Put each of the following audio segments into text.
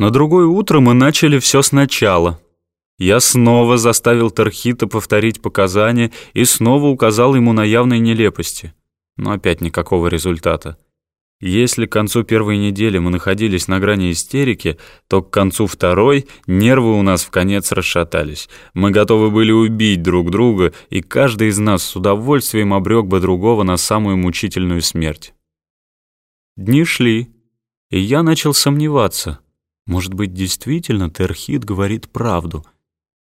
На другое утро мы начали все сначала. Я снова заставил Тархита повторить показания и снова указал ему на явные нелепости. Но опять никакого результата. Если к концу первой недели мы находились на грани истерики, то к концу второй нервы у нас в конец расшатались. Мы готовы были убить друг друга, и каждый из нас с удовольствием обрек бы другого на самую мучительную смерть. Дни шли, и я начал сомневаться. Может быть, действительно Терхит говорит правду.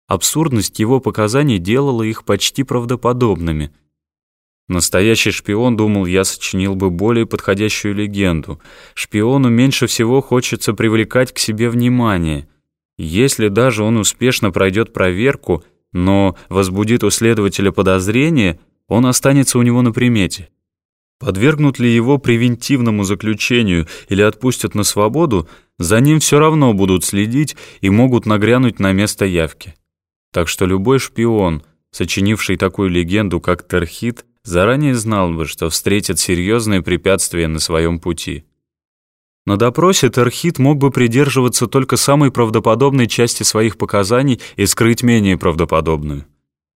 Абсурдность его показаний делала их почти правдоподобными — Настоящий шпион, думал я, сочинил бы более подходящую легенду. Шпиону меньше всего хочется привлекать к себе внимание. Если даже он успешно пройдет проверку, но возбудит у следователя подозрение, он останется у него на примете. Подвергнут ли его превентивному заключению или отпустят на свободу, за ним все равно будут следить и могут нагрянуть на место явки. Так что любой шпион, сочинивший такую легенду, как Терхит, заранее знал бы, что встретит серьезные препятствия на своем пути. На допросе Терхит мог бы придерживаться только самой правдоподобной части своих показаний и скрыть менее правдоподобную.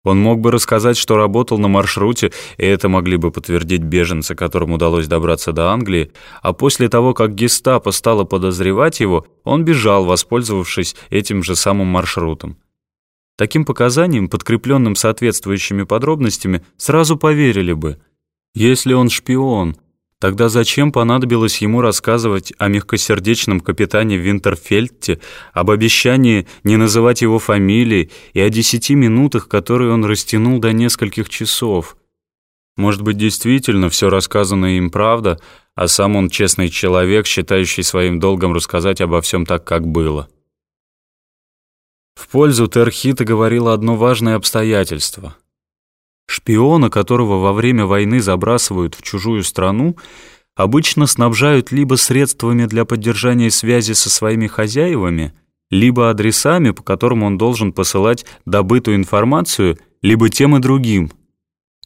Он мог бы рассказать, что работал на маршруте, и это могли бы подтвердить беженцы, которым удалось добраться до Англии, а после того, как гестапо стало подозревать его, он бежал, воспользовавшись этим же самым маршрутом. Таким показаниям, подкрепленным соответствующими подробностями, сразу поверили бы. Если он шпион, тогда зачем понадобилось ему рассказывать о мягкосердечном капитане Винтерфельдте, об обещании не называть его фамилии и о десяти минутах, которые он растянул до нескольких часов? Может быть, действительно все рассказанное им правда, а сам он честный человек, считающий своим долгом рассказать обо всем так, как было. В пользу Терхита говорило одно важное обстоятельство. Шпиона, которого во время войны забрасывают в чужую страну, обычно снабжают либо средствами для поддержания связи со своими хозяевами, либо адресами, по которым он должен посылать добытую информацию, либо тем и другим.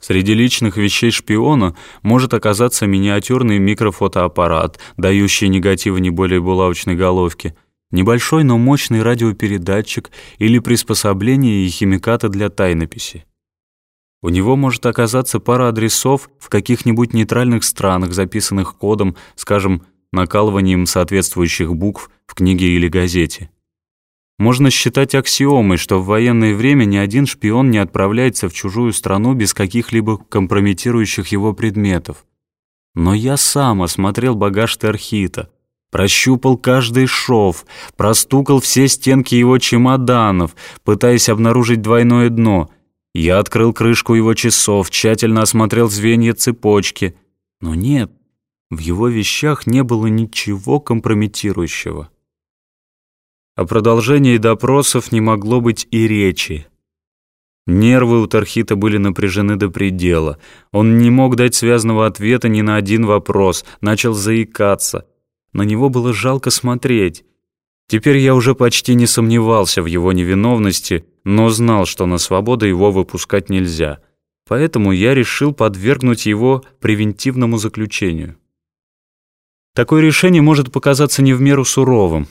Среди личных вещей шпиона может оказаться миниатюрный микрофотоаппарат, дающий негативы не более булавочной головки – небольшой, но мощный радиопередатчик или приспособление и химикаты для тайнописи. У него может оказаться пара адресов в каких-нибудь нейтральных странах, записанных кодом, скажем, накалыванием соответствующих букв в книге или газете. Можно считать аксиомой, что в военное время ни один шпион не отправляется в чужую страну без каких-либо компрометирующих его предметов. Но я сам осмотрел багаж Терхита, прощупал каждый шов, простукал все стенки его чемоданов, пытаясь обнаружить двойное дно. Я открыл крышку его часов, тщательно осмотрел звенья цепочки. Но нет, в его вещах не было ничего компрометирующего. О продолжении допросов не могло быть и речи. Нервы у Тархита были напряжены до предела. Он не мог дать связного ответа ни на один вопрос, начал заикаться — на него было жалко смотреть. Теперь я уже почти не сомневался в его невиновности, но знал, что на свободу его выпускать нельзя. Поэтому я решил подвергнуть его превентивному заключению. Такое решение может показаться не в меру суровым.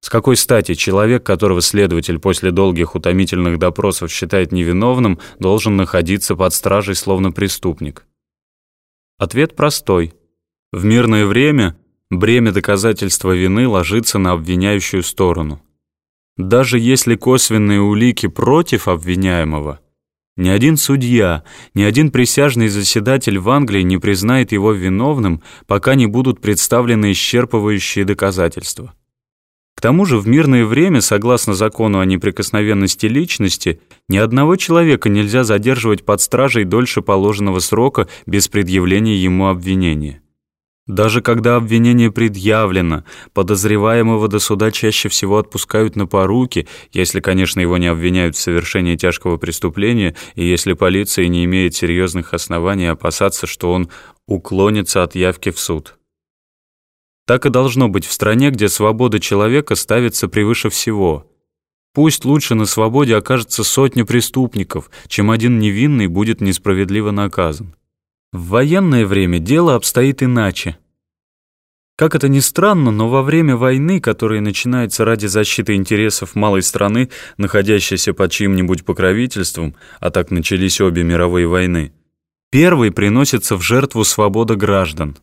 С какой стати человек, которого следователь после долгих утомительных допросов считает невиновным, должен находиться под стражей словно преступник? Ответ простой. В мирное время бремя доказательства вины ложится на обвиняющую сторону. Даже если косвенные улики против обвиняемого, ни один судья, ни один присяжный заседатель в Англии не признает его виновным, пока не будут представлены исчерпывающие доказательства. К тому же в мирное время, согласно закону о неприкосновенности личности, ни одного человека нельзя задерживать под стражей дольше положенного срока без предъявления ему обвинения. Даже когда обвинение предъявлено, подозреваемого до суда чаще всего отпускают на поруки, если, конечно, его не обвиняют в совершении тяжкого преступления и если полиция не имеет серьезных оснований опасаться, что он уклонится от явки в суд. Так и должно быть в стране, где свобода человека ставится превыше всего. Пусть лучше на свободе окажется сотня преступников, чем один невинный будет несправедливо наказан. В военное время дело обстоит иначе. Как это ни странно, но во время войны, которая начинается ради защиты интересов малой страны, находящейся под чьим-нибудь покровительством, а так начались обе мировые войны, первый приносится в жертву свобода граждан.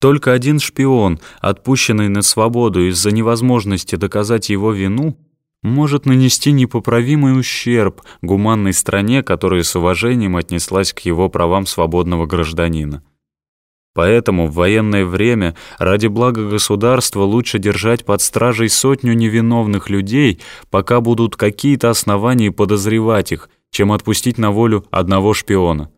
Только один шпион, отпущенный на свободу из-за невозможности доказать его вину, может нанести непоправимый ущерб гуманной стране, которая с уважением отнеслась к его правам свободного гражданина. Поэтому в военное время ради блага государства лучше держать под стражей сотню невиновных людей, пока будут какие-то основания подозревать их, чем отпустить на волю одного шпиона.